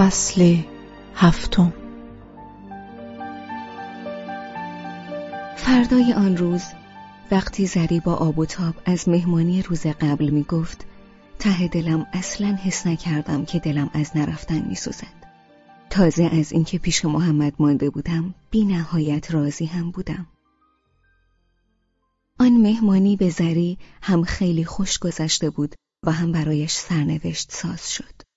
فصل هفتم فردای آن روز وقتی زری با آب و تاب از مهمانی روز قبل می گفت ته دلم اصلا حس نکردم که دلم از نرفتن می سوزد. تازه از اینکه پیش محمد مانده بودم بی نهایت راضی هم بودم. آن مهمانی به زری هم خیلی خوش گذشته بود و هم برایش سرنوشت ساز شد.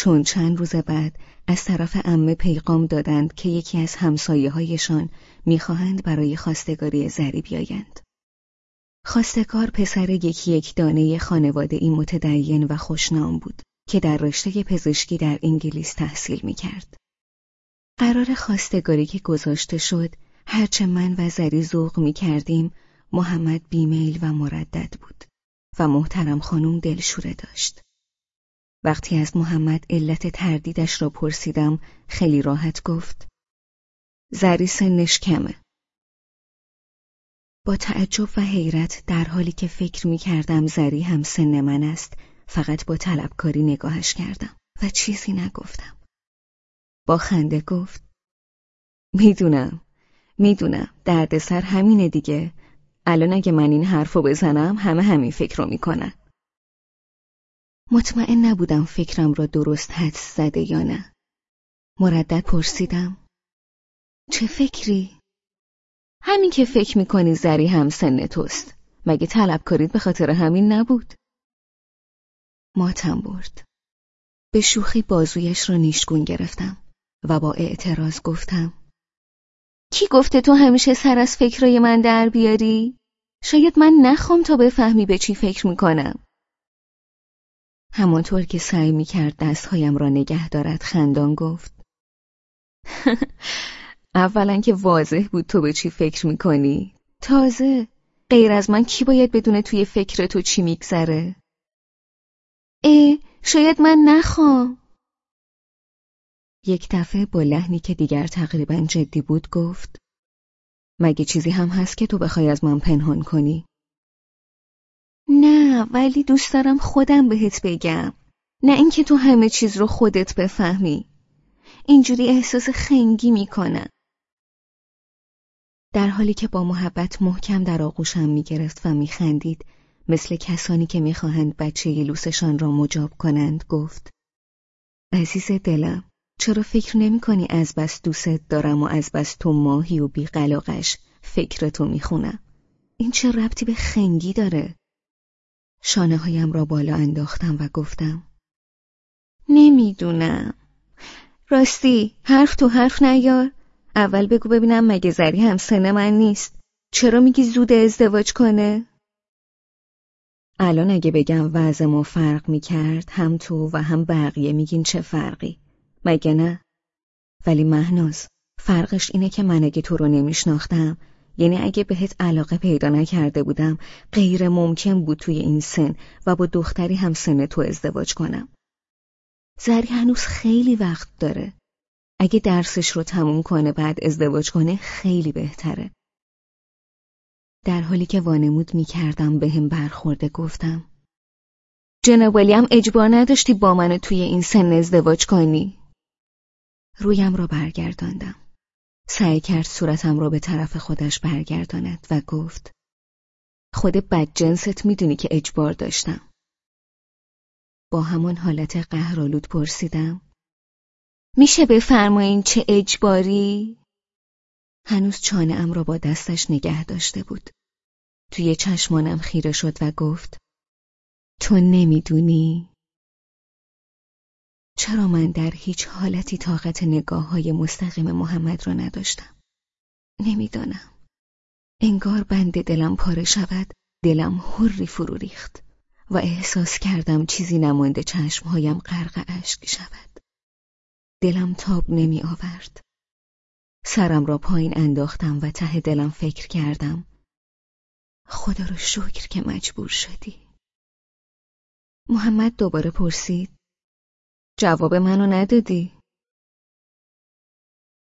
چون چند روز بعد از طرف امه پیغام دادند که یکی از همسایه هایشان می‌خواهند برای خواستگاری زری بیایند. خواستگار پسر یکی یک دانه خانواده ای متدین و خوشنام بود که در رشته پزشکی در انگلیس تحصیل می‌کرد. قرار خواستگاری که گذاشته شد هرچه من و زری ذوق می‌کردیم محمد بیمیل و مردد بود و محترم خانم دلشوره داشت. وقتی از محمد علت تردیدش را پرسیدم خیلی راحت گفت زری سنش کمه. با تعجب و حیرت در حالی که فکر می کردم زری هم سن من است فقط با طلبکاری نگاهش کردم و چیزی نگفتم. با خنده گفت می‌دونم می‌دونم دردسر همینه دیگه. الان اگه من این حرفو بزنم همه همین فکر رو می‌کنن. مطمئن نبودم فکرم را درست حدس زده یا نه. مردد پرسیدم. چه فکری؟ همین که فکر می‌کنی زری هم سن توست. مگه طلب کارید به خاطر همین نبود؟ ماتم برد. به شوخی بازویش را نیشگون گرفتم و با اعتراض گفتم. کی گفته تو همیشه سر از فکرای من در بیاری؟ شاید من نخوام تا بفهمی به چی فکر می‌کنم. همانطور که سعی می کرد دستهایم را نگه دارد خندان گفت اولا که واضح بود تو به چی فکر می کنی تازه غیر از من کی باید بدونه توی فکر تو چی میگذره؟ اه شاید من نخوام. یک دفعه با لحنی که دیگر تقریبا جدی بود گفت مگه چیزی هم هست که تو بخوای از من پنهان کنی؟ نه ولی دوست دارم خودم بهت بگم. نه اینکه تو همه چیز رو خودت بفهمی. اینجوری احساس خنگی می‌کنم. در حالی که با محبت محکم در آغوشم می‌گرفت و میخندید مثل کسانی که می‌خواهند بچه لوسشان را مجاب کنند گفت عزیز دلم چرا فکر نمی کنی از بس دوست دارم و از بس تو ماهی و بی قلاقش فکر تو می‌خونم؟ این چه ربطی به خنگی داره؟ شانه هایم را بالا انداختم و گفتم نمی‌دونم راستی حرف تو حرف نیار اول بگو ببینم مگه زری هم سن من نیست چرا میگی زود ازدواج کنه؟ الان اگه بگم وضع ما فرق می‌کرد هم تو و هم بقیه میگین چه فرقی مگه نه؟ ولی مهناز فرقش اینه که من اگه تو رو نمیشناختم یعنی اگه بهت علاقه پیدا نکرده بودم غیر ممکن بود توی این سن و با دختری هم سن تو ازدواج کنم. زری هنوز خیلی وقت داره. اگه درسش رو تموم کنه بعد ازدواج کنه خیلی بهتره. در حالی که وانمود می کردم به هم برخورده گفتم. جناب هم اجبار نداشتی با من توی این سن ازدواج کنی؟ رویم را برگرداندم. سعی کرد صورتم را به طرف خودش برگرداند و گفت خود بدجنست می‌دونی که اجبار داشتم. با همان حالت قهرآلود پرسیدم میشه بفرمایین چه اجباری؟ هنوز چانه ام را با دستش نگه داشته بود. توی چشمانم خیره شد و گفت تو نمی‌دونی؟ چرا من در هیچ حالتی طاقت نگاه های مستقیم محمد را نداشتم؟ نمی‌دانم. انگار بند دلم پاره شود، دلم حری فرو ریخت و احساس کردم چیزی نمانده چشمهایم غرق اشک شود. دلم تاب نمی آورد. سرم را پایین انداختم و ته دلم فکر کردم. خدا رو شکر که مجبور شدی. محمد دوباره پرسید. جواب منو ندادی؟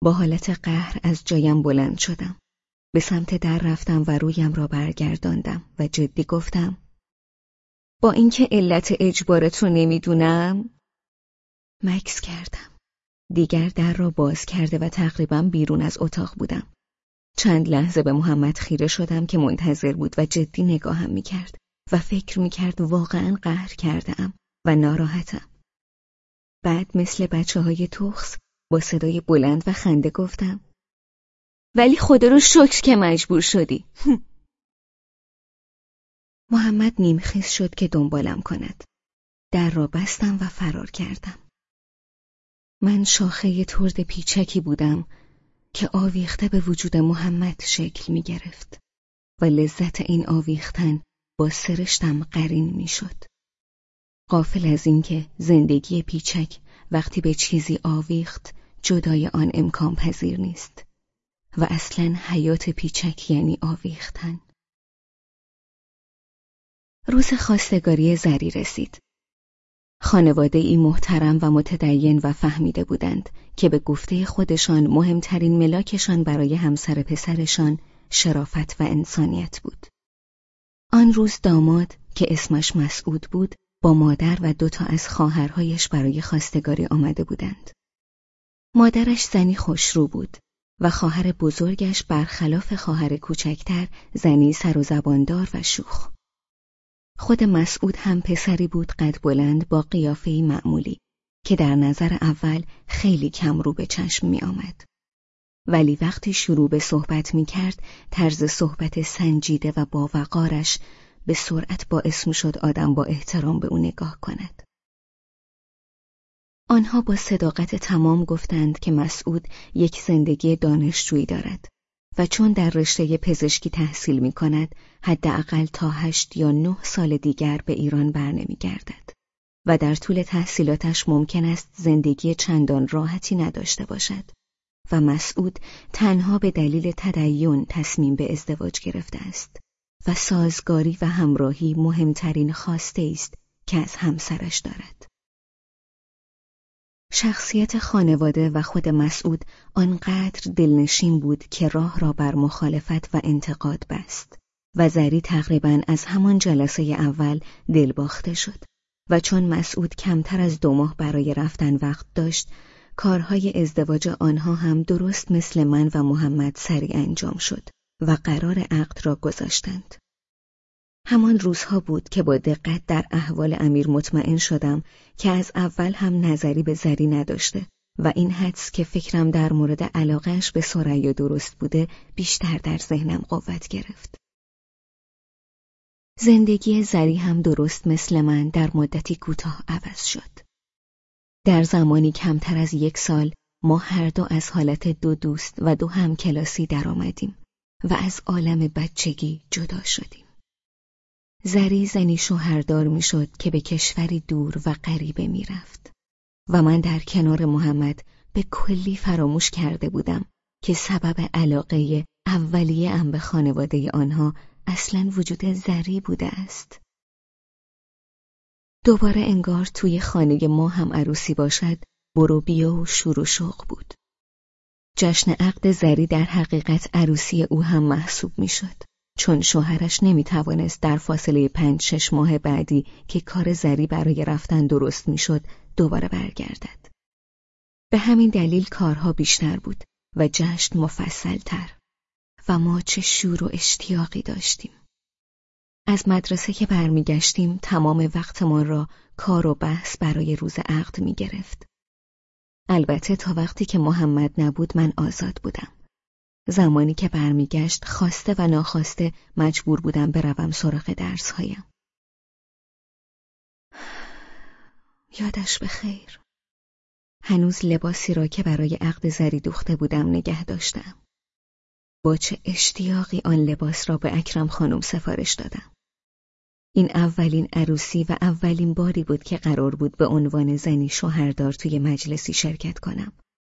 با حالت قهر از جایم بلند شدم. به سمت در رفتم و رویم را برگرداندم و جدی گفتم با اینکه علت اجبارت رو نمی‌دونم مکس کردم. دیگر در را باز کرده و تقریبا بیرون از اتاق بودم. چند لحظه به محمد خیره شدم که منتظر بود و جدی نگاهم می کرد و فکر می کرد واقعا قهر کرده ام و ناراحتم. بعد مثل بچه های توخس با صدای بلند و خنده گفتم. ولی خدا رو شکر که مجبور شدی. محمد نیمخیز شد که دنبالم کند. در را بستم و فرار کردم. من شاخه ترد پیچکی بودم که آویخته به وجود محمد شکل می گرفت و لذت این آویختن با سرشتم قرین می شد. قافل از اینکه زندگی پیچک وقتی به چیزی آویخت جدای آن امکان پذیر نیست و اصلا حیات پیچک یعنی آویختن. روز خواستگاری زری رسید. خانواده ای محترم و متدین و فهمیده بودند که به گفته خودشان مهمترین ملاکشان برای همسر پسرشان شرافت و انسانیت بود. آن روز داماد که اسمش مسعود بود با مادر و دوتا از خواهرهایش برای خواستگاری آمده بودند. مادرش زنی خوشرو بود و خواهر بزرگش برخلاف خواهر کوچکتر زنی سر و زباندار و شوخ. خود مسعود هم پسری بود قد بلند با قیافه‌ای معمولی که در نظر اول خیلی کم رو به چشم می آمد. ولی وقتی شروع به صحبت می کرد طرز صحبت سنجیده و با وقارش به سرعت باعث می شد آدم با احترام به او نگاه کند. آنها با صداقت تمام گفتند که مسعود یک زندگی دانشجویی دارد و چون در رشته پزشکی تحصیل می کند حداقل تا هشت یا نه سال دیگر به ایران برنمی گردد و در طول تحصیلاتش ممکن است زندگی چندان راحتی نداشته باشد و مسعود تنها به دلیل تدین تصمیم به ازدواج گرفته است و سازگاری و همراهی مهمترین خواسته است که از همسرش دارد. شخصیت خانواده و خود مسعود آنقدر دلنشین بود که راه را بر مخالفت و انتقاد بست و زری تقریبا از همان جلسه اول دلباخته شد و چون مسعود کمتر از دو ماه برای رفتن وقت داشت کارهای ازدواج آنها هم درست مثل من و محمد سریع انجام شد و قرار عقد را گذاشتند. همان روزها بود که با دقت در احوال امیر مطمئن شدم که از اول هم نظری به زری نداشته و این حدس که فکرم در مورد علاقهش به سریا درست بوده بیشتر در ذهنم قوت گرفت. زندگی زری هم درست مثل من در مدتی کوتاه عوض شد. در زمانی کمتر از یک سال ما هر دو از حالت دو دوست و دو هم کلاسی در آمدیم و از عالم بچگی جدا شدیم. زری زنی شوهردار می‌شد که به کشوری دور و غریبه می‌رفت و من در کنار محمد به کلی فراموش کرده بودم که سبب علاقه اولیه ام به خانواده آنها اصلا وجود زری بوده است. دوباره انگار توی خانه ما هم عروسی باشد برو بیا و شور و شوق بود. جشن عقد زری در حقیقت عروسی او هم محسوب می‌شد. چون شوهرش نمی توانست در فاصله پنج شش ماه بعدی که کار زری برای رفتن درست می‌شد دوباره برگردد. به همین دلیل کارها بیشتر بود و جشن مفصلتر و ما چه شور و اشتیاقی داشتیم. از مدرسه که برمیگشتیم تمام وقتمان را کار و بحث برای روز عقد می گرفت. البته تا وقتی که محمد نبود من آزاد بودم. زمانی که برمیگشت خواسته و ناخواسته مجبور بودم بروم سراغ درسهایم. یادش به خیر. هنوز لباسی را که برای عقد زری دوخته بودم نگه داشتم. با چه اشتیاقی آن لباس را به اکرم خانم سفارش دادم. این اولین عروسی و اولین باری بود که قرار بود به عنوان زنی شوهردار توی مجلسی شرکت کنم.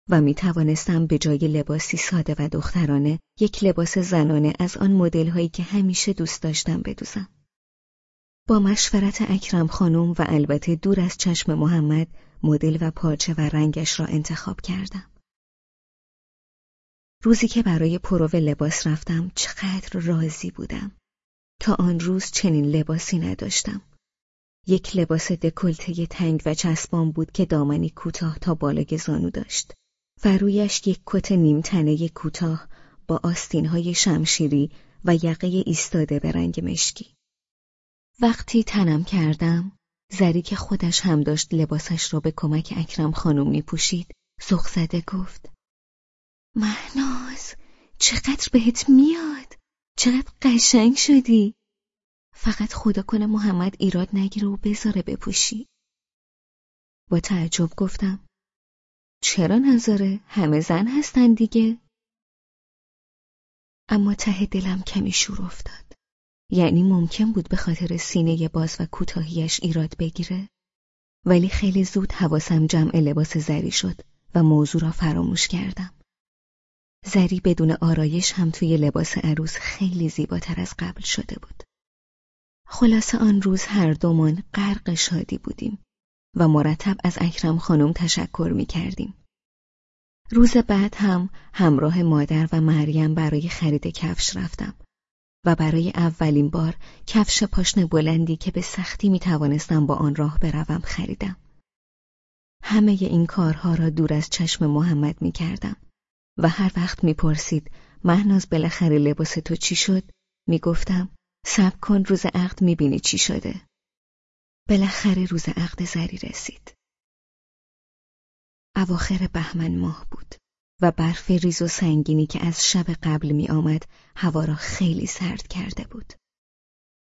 و می توانستم به جای لباسی ساده و دخترانه یک لباس زنانه از آن مدل هایی که همیشه دوست داشتم بدوزم. با مشورت اکرم خانم و البته دور از چشم محمد مدل و پارچه و رنگش را انتخاب کردم. روزی که برای پرو لباس رفتم چقدر راضی بودم. تا آن روز چنین لباسی نداشتم. یک لباس دکلته تنگ و چسبان بود که دامنی کوتاه تا بالای زانو داشت و رویش یک کت نیمتنه کوتاه با آستینهای شمشیری و یقه ایستاده به رنگ مشکی. وقتی تنم کردم، زری که خودش هم داشت لباسش را به کمک اکرم خانم می پوشید، زده گفت مهناز چقدر بهت میاد چقدر قشنگ شدی. فقط خدا کنه محمد ایراد نگیره و بذاره بپوشی. با تعجب گفتم چرا نذاره همه زن هستن دیگه. اما ته دلم کمی شور افتاد. یعنی ممکن بود به خاطر سینه باز و کوتاهیش ایراد بگیره. ولی خیلی زود حواسم جمع لباس زری شد و موضوع را فراموش کردم. زری بدون آرایش هم توی لباس عروس خیلی زیباتر از قبل شده بود خلاصه آن روز هر دومان غرق شادی بودیم و مرتب از اکرم خانم تشکر می کردیم. روز بعد هم همراه مادر و مریم برای خرید کفش رفتم و برای اولین بار کفش پاشن بلندی که به سختی می توانستم با آن راه بروم خریدم. همه این کارها را دور از چشم محمد می کردم و هر وقت می پرسید مهناز بالاخره لباس تو چی شد؟ می گفتم سب کن روز عقد می بینی چی شده. بالاخره روز عقد زری رسید. اواخر بهمن ماه بود و برف ریز و سنگینی که از شب قبل می آمد هوا را خیلی سرد کرده بود.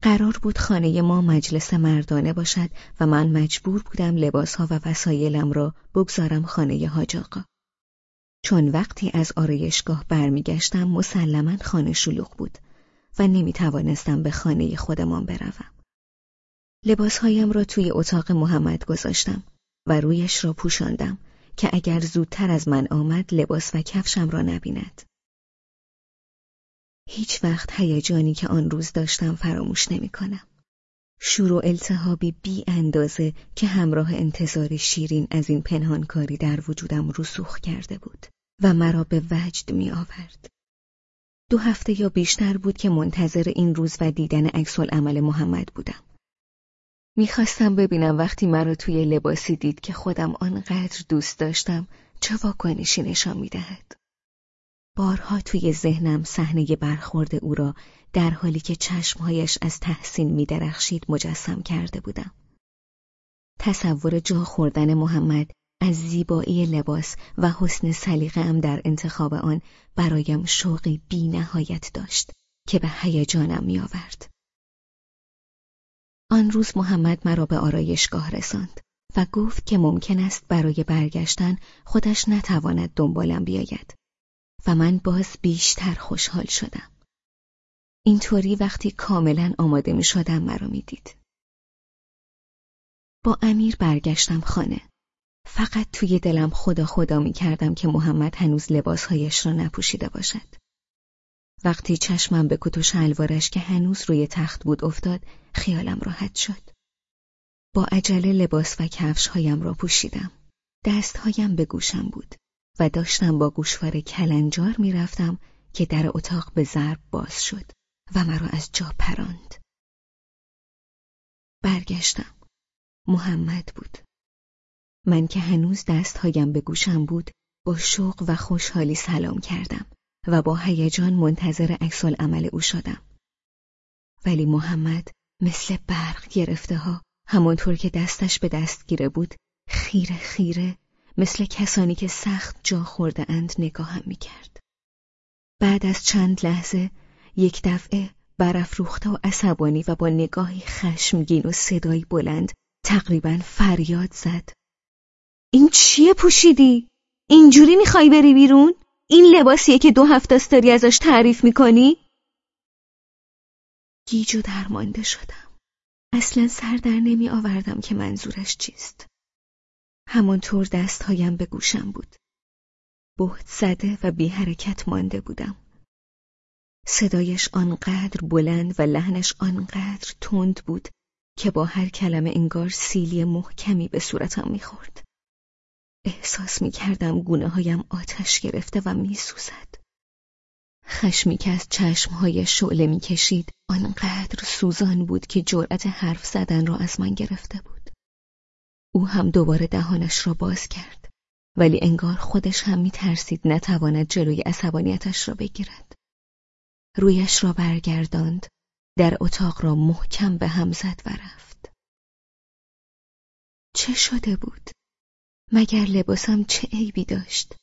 قرار بود خانه ما مجلس مردانه باشد و من مجبور بودم لباسها و وسایلم را بگذارم خانه حاج چون وقتی از آرایشگاه برمیگشتم مسلما خانه شلوغ بود و نمی توانستم به خانه خودمان بروم. لباسهایم را توی اتاق محمد گذاشتم و رویش را پوشاندم که اگر زودتر از من آمد لباس و کفشم را نبیند. هیچ وقت هیجانی که آن روز داشتم فراموش نمی کنم. شور و التهابی بی اندازه که همراه انتظار شیرین از این پنهانکاری در وجودم رسوخ کرده بود و مرا به وجد می آورد. دو هفته یا بیشتر بود که منتظر این روز و دیدن عکس عمل محمد بودم. می‌خواستم ببینم وقتی مرا توی لباسی دید که خودم آنقدر دوست داشتم چه واکنشی نشان می‌دهد. بارها توی ذهنم صحنه برخورد او را در حالی که چشمهایش از تحسین میدرخشید مجسم کرده بودم. تصور جا خوردن محمد از زیبایی لباس و حسن سلیقه ام در انتخاب آن برایم شوقی بی نهایت داشت که به هیجانم می آورد. آن روز محمد مرا به آرایشگاه رساند و گفت که ممکن است برای برگشتن خودش نتواند دنبالم بیاید و من باز بیشتر خوشحال شدم. اینطوری وقتی کاملا آماده می شدم مرا می دید. با امیر برگشتم خانه. فقط توی دلم خدا خدا می کردم که محمد هنوز لباسهایش را نپوشیده باشد. وقتی چشمم به کت و شلوارش که هنوز روی تخت بود افتاد خیالم راحت شد. با عجله لباس و کفشهایم را پوشیدم. دستهایم به گوشم بود و داشتم با گوشوار کلنجار می‌رفتم که در اتاق به ضرب باز شد و مرا از جا پراند. برگشتم. محمد بود. من که هنوز دستهایم به گوشم بود با شوق و خوشحالی سلام کردم و با هیجان منتظر عکس عمل او شدم. ولی محمد مثل برق گرفته ها همانطور که دستش به دست گیره بود خیره خیره مثل کسانی که سخت جا خورده اند نگاهم می کرد. بعد از چند لحظه یک دفعه برافروخته و عصبانی و با نگاهی خشمگین و صدایی بلند تقریبا فریاد زد. این چیه پوشیدی؟ اینجوری می‌خوای بری بیرون؟ این لباسیه که دو هفته است داری ازش تعریف می‌کنی؟ گیج و درمانده شدم. اصلا سر در نمی آوردم که منظورش چیست. همانطور دستهایم به گوشم بود. بهت زده و بی حرکت مانده بودم. صدایش آنقدر بلند و لحنش آنقدر تند بود که با هر کلمه انگار سیلی محکمی به صورتم می‌خورد. احساس می کردم گونه هایم آتش گرفته و می سوزد. خشمی که از چشمهای شعله می‌کشید آنقدر سوزان بود که جرأت حرف زدن را از من گرفته بود. او هم دوباره دهانش را باز کرد ولی انگار خودش هم میترسید نتواند جلوی عصبانیتش را بگیرد. رویش را برگرداند در اتاق را محکم به هم زد و رفت. چه شده بود؟ مگر لباسم چه عیبی داشت؟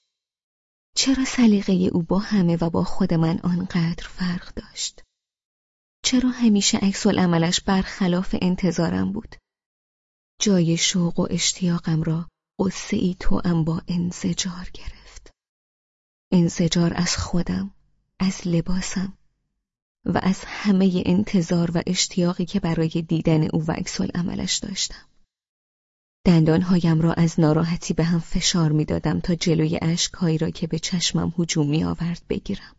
چرا سلیقه او با همه و با خود من آنقدر فرق داشت؟ چرا همیشه عکس عملش برخلاف انتظارم بود؟ جای شوق و اشتیاقم را قصه ای تو با انزجار گرفت. انزجار از خودم، از لباسم و از همه انتظار و اشتیاقی که برای دیدن او و عکس عملش داشتم. دندانهایم را از ناراحتی به هم فشار می‌دادم تا جلوی اشکهایی را که به چشمم هجوم می آورد بگیرم.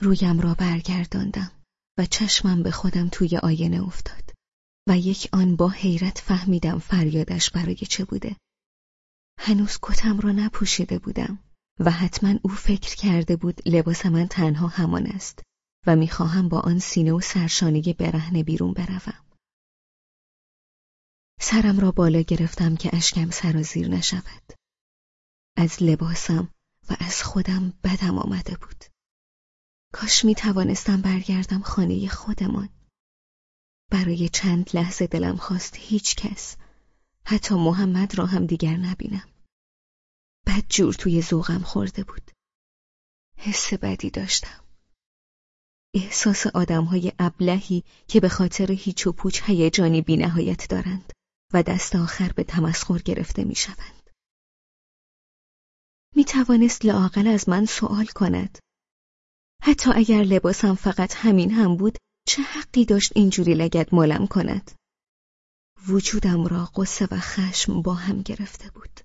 رویم را برگرداندم و چشمم به خودم توی آینه افتاد و یک آن با حیرت فهمیدم فریادش برای چه بوده. هنوز کتم را نپوشیده بودم و حتما او فکر کرده بود لباس من تنها همان است و می‌خواهم با آن سینه و سرشانه برهنه بیرون بروم. سرم را بالا گرفتم که اشکم سرازیر نشود. از لباسم و از خودم بدم آمده بود. کاش می توانستم برگردم خانه خودمان. برای چند لحظه دلم خواست هیچ کس حتی محمد را هم دیگر نبینم. بد جور توی ذوقم خورده بود. حس بدی داشتم. احساس آدمهای ابلهی که به خاطر هیچ و پوچ هیجانی بینهایت دارند. و دست آخر به تمسخر گرفته می شوند. می توانست لاقل از من سوال کند. حتی اگر لباسم فقط همین هم بود چه حقی داشت اینجوری لگد مالم کند؟ وجودم را قصه و خشم با هم گرفته بود.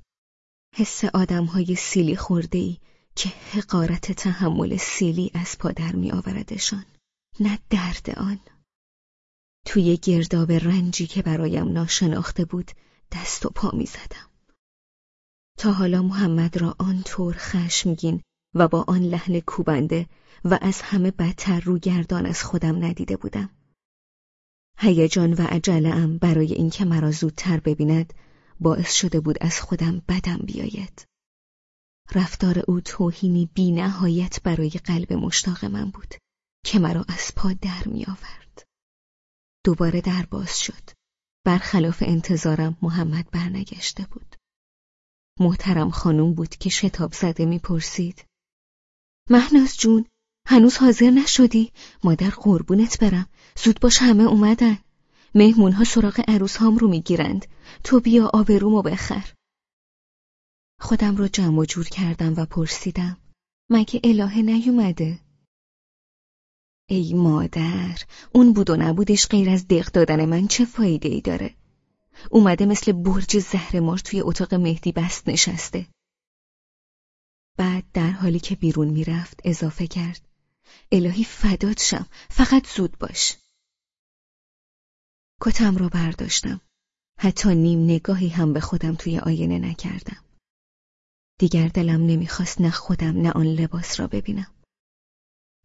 حس آدمهای سیلی ای که حقارت تحمل سیلی از پادر می آوردشان. نه درد آن. توی گرداب رنجی که برایم ناشناخته بود دست و پا می زدم. تا حالا محمد را آنطور خشمگین و با آن لحن کوبنده و از همه بدتر رو گردان از خودم ندیده بودم. هیجان و عجله برای اینکه مرا زودتر ببیند باعث شده بود از خودم بدم بیاید. رفتار او توهینی بی نهایت برای قلب مشتاق من بود که مرا از پا در می آورد. دوباره در باز شد. برخلاف انتظارم محمد برنگشته بود. محترم خانم بود که شتاب زده می‌پرسید. مهناز جون هنوز حاضر نشدی؟ مادر قربونت برم. زود باش همه اومدن. مهمونها سراغ عروس هام رو می‌گیرند. تو بیا آبرومو بخر. خودم رو جمع و جور کردم و پرسیدم. مگه الهه نیومده؟ ای مادر اون بود و نبودش غیر از دق دادن من چه فایده ای داره؟ اومده مثل برج زهر مار توی اتاق مهدی بست نشسته. بعد در حالی که بیرون می‌رفت اضافه کرد. الهی فدات شم فقط زود باش. کتم را برداشتم. حتی نیم نگاهی هم به خودم توی آینه نکردم. دیگر دلم نمی‌خواست نه خودم نه آن لباس را ببینم.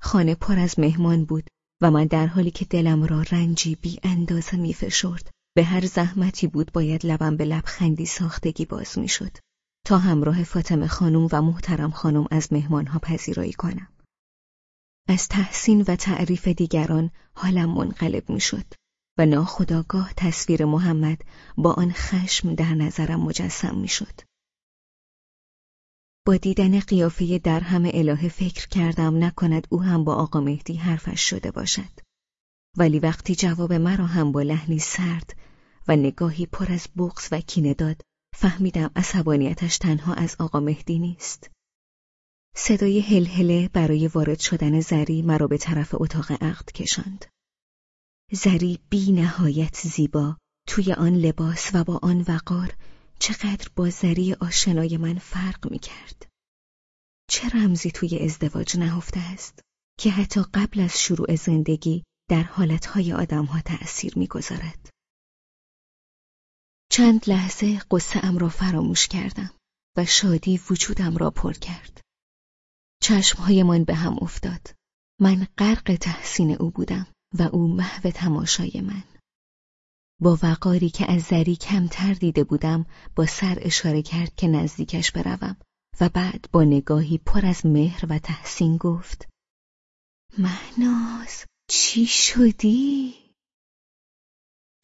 خانه پر از مهمان بود و من در حالی که دلم را رنجی بی اندازه می فشرد به هر زحمتی بود باید لبم به لبخندی ساختگی باز می شد تا همراه فاطمه خانم و محترم خانم از مهمانها پذیرایی کنم. از تحسین و تعریف دیگران حالم منقلب می شد و ناخداگاه تصویر محمد با آن خشم در نظرم مجسم می شد. با دیدن قیافه در همه الهه فکر کردم نکند او هم با آقا مهدی حرفش شده باشد. ولی وقتی جواب مرا هم با لحنی سرد و نگاهی پر از بغض و کینه داد فهمیدم عصبانیتش تنها از آقا مهدی نیست. صدای هلهله برای وارد شدن زری مرا به طرف اتاق عقد کشاند. زری بی نهایت زیبا توی آن لباس و با آن وقار چقدر با زری آشنای من فرق می کرد. چه رمزی توی ازدواج نهفته است که حتی قبل از شروع زندگی در حالتهای آدمها تأثیر می‌گذارد. چند لحظه قصه ام را فراموش کردم و شادی وجودم را پر کرد. چشمهایمان به هم افتاد. من غرق تحسین او بودم و او محو تماشای من. با وقاری که از زری کمتر دیده بودم با سر اشاره کرد که نزدیکش بروم و بعد با نگاهی پر از مهر و تحسین گفت مهناز چی شدی؟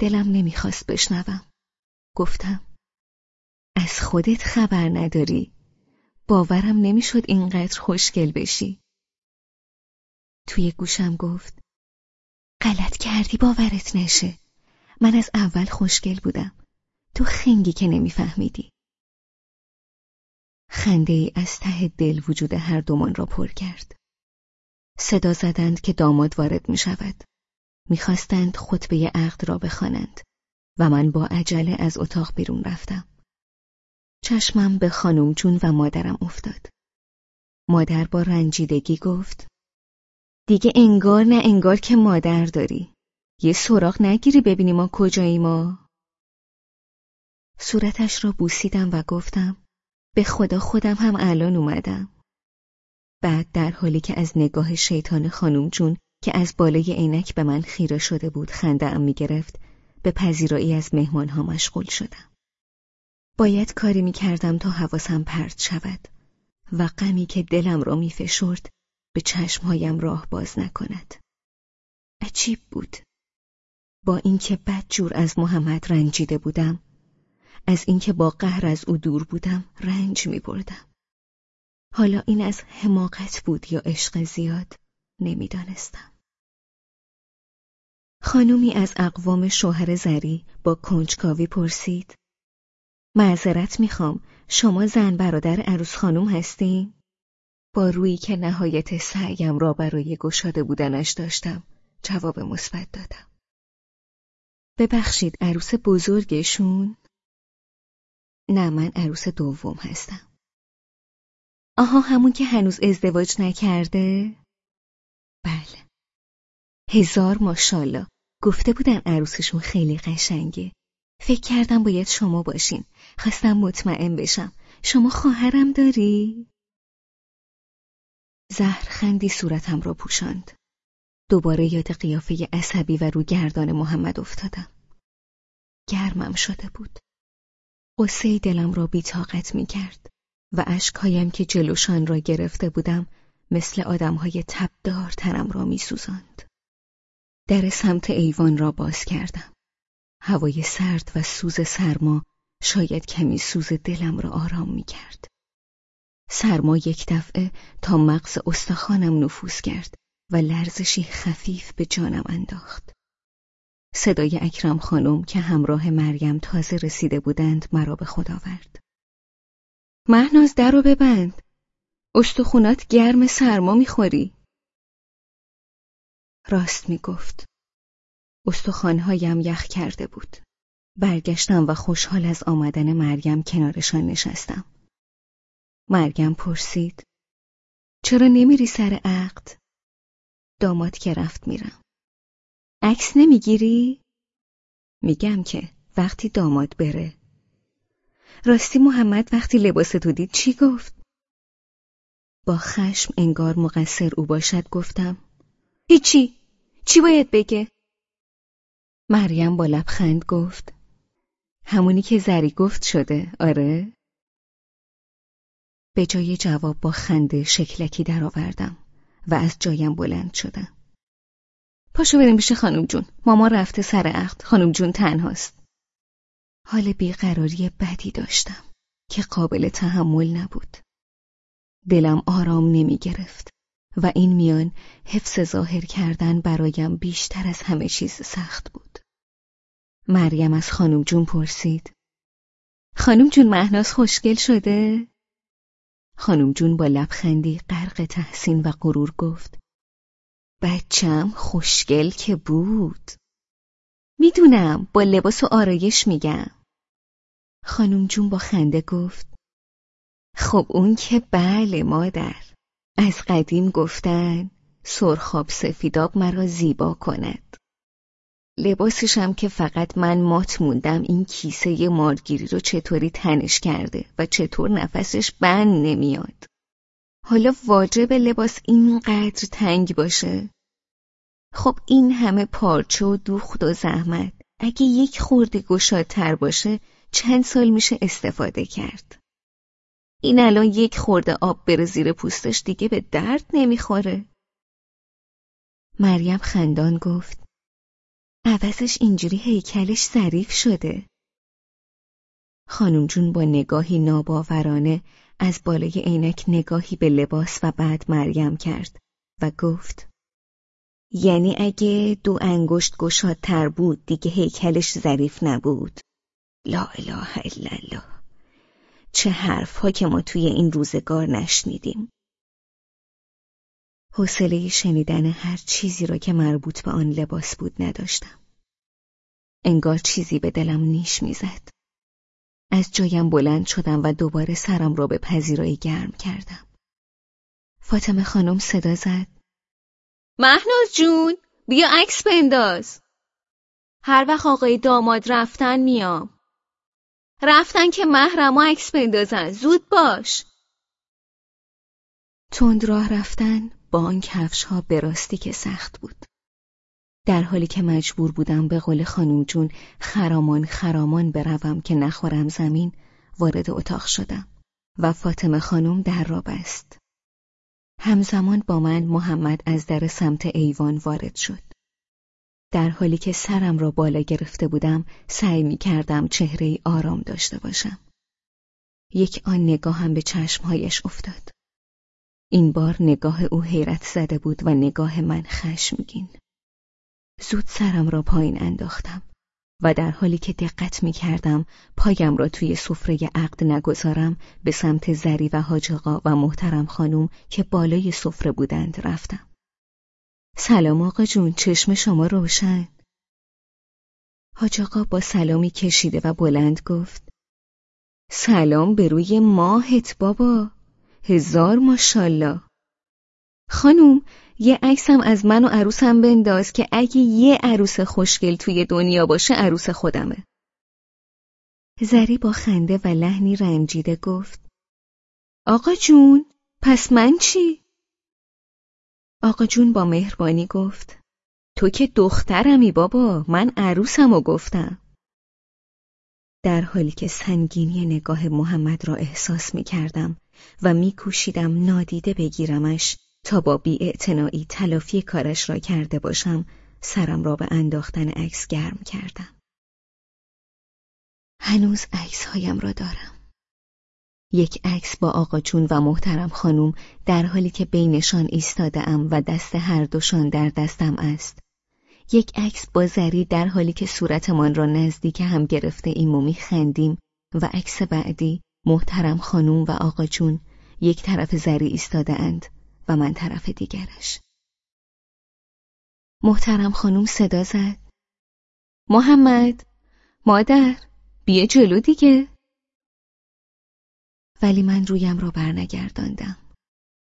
دلم نمی‌خواست بشنوم. گفتم از خودت خبر نداری. باورم نمی‌شد اینقدر خوشگل بشی. توی گوشم گفت غلط کردی باورت نشه. من از اول خوشگل بودم. تو خنگی که نمیفهمیدی. خنده ای از ته دل وجود هر دومان را پر کرد. صدا زدند که داماد وارد می شود می‌خواستند خطبه عقد را بخوانند و من با عجله از اتاق بیرون رفتم. چشمم به خانم جون و مادرم افتاد. مادر با رنجیدگی گفت دیگه انگار نه انگار که مادر داری. یه سراغ نگیری ببینی ما کجایی ما. صورتش را بوسیدم و گفتم به خدا خودم هم الان اومدم. بعد در حالی که از نگاه شیطان خانم جون که از بالای عینک به من خیره شده بود خنده ام می گرفت به پذیرایی از مهمان ها مشغول شدم. باید کاری می کردم تا حواسم پرت شود و غمی که دلم را می فشرد به چشمهایم راه باز نکند. عجیب بود. با اینکه بدجور از محمد رنجیده بودم از اینکه با قهر از او دور بودم رنج می بردم. حالا این از حماقت بود یا عشق زیاد نمی‌دانستم. خانومی از اقوام شوهر زری با کنجکاوی پرسید معذرت می‌خوام شما زن برادر عروس خانوم هستین؟ با رویی که نهایت سعیم را برای گشاده بودنش داشتم جواب مثبت دادم. ببخشید عروس بزرگشون؟ نه من عروس دوم هستم. آها همون که هنوز ازدواج نکرده؟ بله. هزار ماشالله. گفته بودن عروسشون خیلی قشنگه. فکر کردم باید شما باشین. خواستم مطمئن بشم. شما خواهرم داری؟ زهر خندی صورتم را پوشاند. دوباره یاد قیافه عصبی و رو گردان محمد افتادم. گرمم شده بود. قصه دلم را بیتاقت می کرد و اشکهایم که جلوشان را گرفته بودم مثل آدمهای تبدار تنم را می سوزند. در سمت ایوان را باز کردم. هوای سرد و سوز سرما شاید کمی سوز دلم را آرام می کرد. سرما یک دفعه تا مغز استخوانم نفوذ کرد و لرزشی خفیف به جانم انداخت. صدای اکرم خانم که همراه مریم تازه رسیده بودند مرا به خود آورد. مهناز در رو ببند. استخونات گرم سرما می‌خوری. راست می‌گفت. استخوانهایم یخ کرده بود. برگشتم و خوشحال از آمدن مریم کنارشان نشستم. مریم پرسید. چرا نمیری سر عقد؟ داماد که رفت میرم. عکس نمی‌گیری؟ میگم که وقتی داماد بره راستی محمد وقتی لباس تو دید چی گفت؟ با خشم انگار مقصر او باشد گفتم هیچی چی باید بگه؟ مریم با لبخند گفت همونی که زری گفت شده آره؟ به جای جواب با خنده شکلکی درآوردم و از جایم بلند شدم. پاشو بریم پیش خانم جون. ماما رفته سر عقد. خانم جون تنهاست. حال بیقراری بدی داشتم که قابل تحمل نبود. دلم آرام نمی گرفت و این میان حفظ ظاهر کردن برایم بیشتر از همه چیز سخت بود. مریم از خانم جون پرسید. خانم جون مهناز خوشگل شده؟ خانم جون با لبخندی غرق تحسین و غرور گفت بچم خوشگل که بود. می‌دونم با لباس و آرایش میگم. خانم جون با خنده گفت خب اون که بله مادر. از قدیم گفتن سرخاب سفیداب مرا زیبا کند. لباسشم که فقط من مات موندم این کیسه مارگیری رو چطوری تنش کرده و چطور نفسش بند نمیاد. حالا واجب لباس اینقدر تنگ باشه؟ خب این همه پارچه و دوخت و زحمت اگه یک خورده گشادتر باشه چند سال میشه استفاده کرد؟ این الان یک خورده آب بره زیر پوستش دیگه به درد نمی‌خوره؟ مریم خندان گفت. عوضش اینجوری هیکلش ظریف شده. خانم جون با نگاهی ناباورانه از بالای عینک نگاهی به لباس و بعد مریم کرد و گفت یعنی اگه دو انگشت گشادتر بود دیگه هیکلش ظریف نبود. لا اله الا الله. چه حرف که ما توی این روزگار نشنیدیم. حوصله شنیدن هر چیزی را که مربوط به آن لباس بود نداشتم. انگار چیزی به دلم نیش می‌زد. از جایم بلند شدم و دوباره سرم را به پذیرایی گرم کردم. فاطمه خانم صدا زد. مهناز جون بیا عکس بنداز. هر وقت آقای داماد رفتن میام. رفتن که محرم عکس بندازن زود باش. تند راه رفتن با آن کفش ها به راستی که سخت بود. در حالی که مجبور بودم به قول خانم جون خرامان خرامان بروم که نخورم زمین وارد اتاق شدم و فاطمه خانم در را بست. همزمان با من محمد از در سمت ایوان وارد شد. در حالی که سرم را بالا گرفته بودم سعی می کردم چهره آرام داشته باشم. یک آن نگاهم به چشمهایش افتاد. این بار نگاه او حیرت زده بود و نگاه من خشمگین زود سرم را پایین انداختم و در حالی که دقت می کردم پایم را توی سفره عقد نگذارم به سمت زری و حاجقا و محترم خانم که بالای سفره بودند رفتم. سلام آقا جون چشم شما روشن. حاجقا با سلامی کشیده و بلند گفت سلام به روی ماهت بابا هزار ماشالله خانوم یه عکسم از من و عروسم بنداز که اگه یه عروس خوشگل توی دنیا باشه عروس خودمه. زری با خنده و لحنی رنجیده گفت. آقا جون پس من چی؟ آقا جون با مهربانی گفت. تو که دخترمی بابا من عروسم و گفتم. در حالی که سنگینی نگاه محمد را احساس می کردم و می کوشیدم نادیده بگیرمش تا با بی تلافی کارش را کرده باشم سرم را به انداختن عکس گرم کردم. هنوز عکس هایم را دارم. یک عکس با آقا جون و محترم خانم در حالی که بینشان ایستاده ام و دست هر دوشان در دستم است. یک عکس با زری در حالی که صورتمان را نزدیک هم گرفته ایم و خندیم و عکس بعدی محترم خانم و آقا جون یک طرف زری ایستاده اند و من طرف دیگرش. محترم خانوم صدا زد. محمد مادر بیا جلو دیگه. ولی من رویم را برنگرداندم.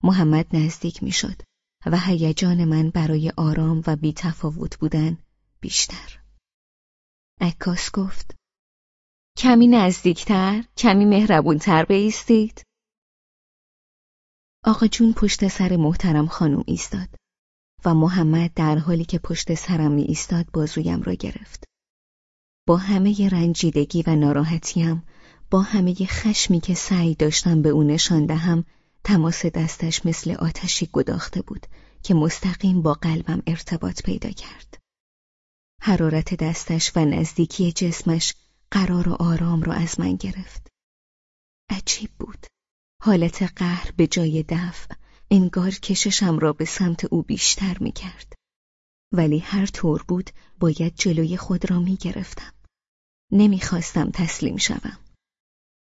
محمد نزدیک می‌شد و هیجان من برای آرام و بی تفاوت بودن بیشتر. عکاس گفت کمی نزدیکتر کمی مهربونتر بیستید آقا جون پشت سر محترم خانم ایستاد و محمد در حالی که پشت سرم می ایستاد بازویم را گرفت. با همه رنجیدگی و ناراحتیم با همه خشمی که سعی داشتم به او نشان دهم تماس دستش مثل آتشی گداخته بود که مستقیم با قلبم ارتباط پیدا کرد. حرارت دستش و نزدیکی جسمش قرار و آرام را از من گرفت. عجیب بود. حالت قهر به جای دفع انگار کششم را به سمت او بیشتر می کرد. ولی هر طور بود باید جلوی خود را می گرفتم. نمی‌خواستم تسلیم شوم.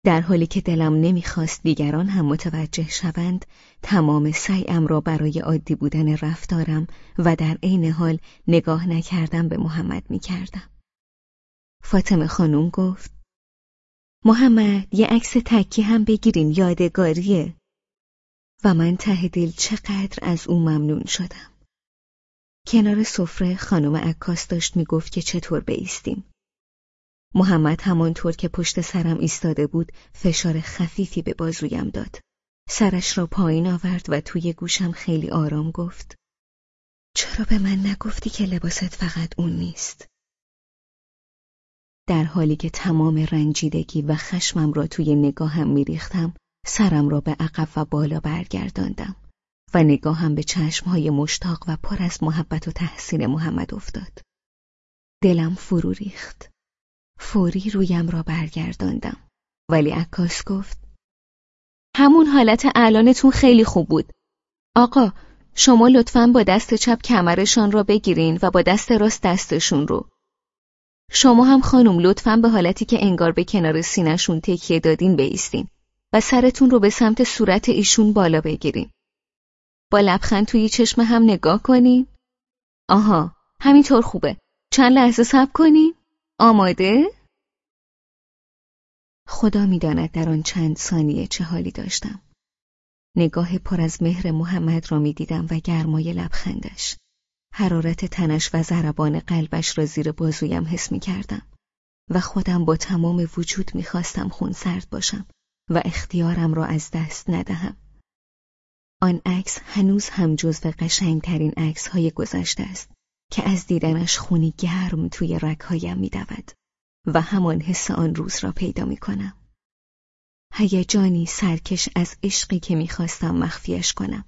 در حالی که دلم نمی‌خواست دیگران هم متوجه شوند تمام سعیم را برای عادی بودن رفتارم و در عین حال نگاه نکردم به محمد می کردم. فاطمه خانوم گفت محمد یه عکس تکی هم بگیرین یادگاریه. و من ته دل چقدر از او ممنون شدم. کنار سفره خانم عکاس داشت می‌گفت که چطور بیستیم. محمد همانطور که پشت سرم ایستاده بود فشار خفیفی به بازویم داد. سرش را پایین آورد و توی گوشم خیلی آرام گفت چرا به من نگفتی که لباست فقط اون نیست؟ در حالی که تمام رنجیدگی و خشمم را توی نگاهم میریختم سرم را به عقب و بالا برگرداندم و نگاهم به چشمهای مشتاق و پر از محبت و تحسین محمد افتاد. دلم فرو ریخت. فوری رویم را برگرداندم. ولی عکاس گفت همون حالت الانتون خیلی خوب بود. آقا شما لطفا با دست چپ کمرشان را بگیرین و با دست راست دستشون رو. شما هم خانم لطفا به حالتی که انگار به کنار سینهشون تکیه دادین بیستین و سرتون رو به سمت صورت ایشون بالا بگیرین با لبخند توی چشم هم نگاه کنین آها همینطور خوبه چند لحظه صبر کنین آماده؟ خدا می‌داند در آن چند ثانیه چه حالی داشتم. نگاه پر از مهر محمد را می‌دیدم و گرمای لبخندش. حرارت تنش و ضربان قلبش را زیر بازویم حس می کردم و خودم با تمام وجود می‌خواستم خون سرد باشم و اختیارم را از دست ندهم. آن عکس هنوز هم جزو قشنگترین عکس های گذشته است که از دیدنش خونی گرم توی رگهایم میدود و همان حس آن روز را پیدا می کنم. هیجانی سرکش از عشقی که می‌خواستم مخفیش کنم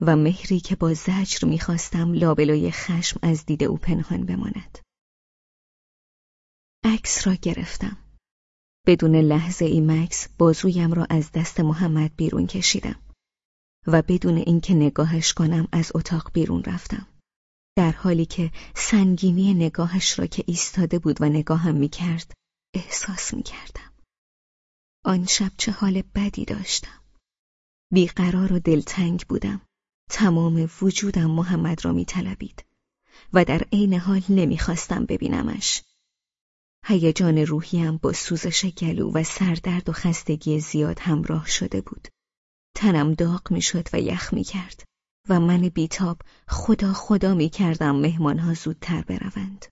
و مهری که با زجر می‌خواستم لابلوی خشم از دید او پنهان بماند. عکس را گرفتم. بدون لحظه ای مکس بازویم را از دست محمد بیرون کشیدم و بدون اینکه نگاهش کنم از اتاق بیرون رفتم. در حالی که سنگینی نگاهش را که ایستاده بود و نگاهم می‌کرد احساس می‌کردم. آن شب چه حال بدی داشتم. بیقرار و دلتنگ بودم. تمام وجودم محمد را میطلبید و در عین حال نمی‌خواستم ببینمش. هیجان روحیم با سوزش گلو و سردرد و خستگی زیاد همراه شده بود. تنم داغ می‌شد و یخ می‌کرد. و من بیتاب خدا خدا می کردم مهمانها زودتر بروند.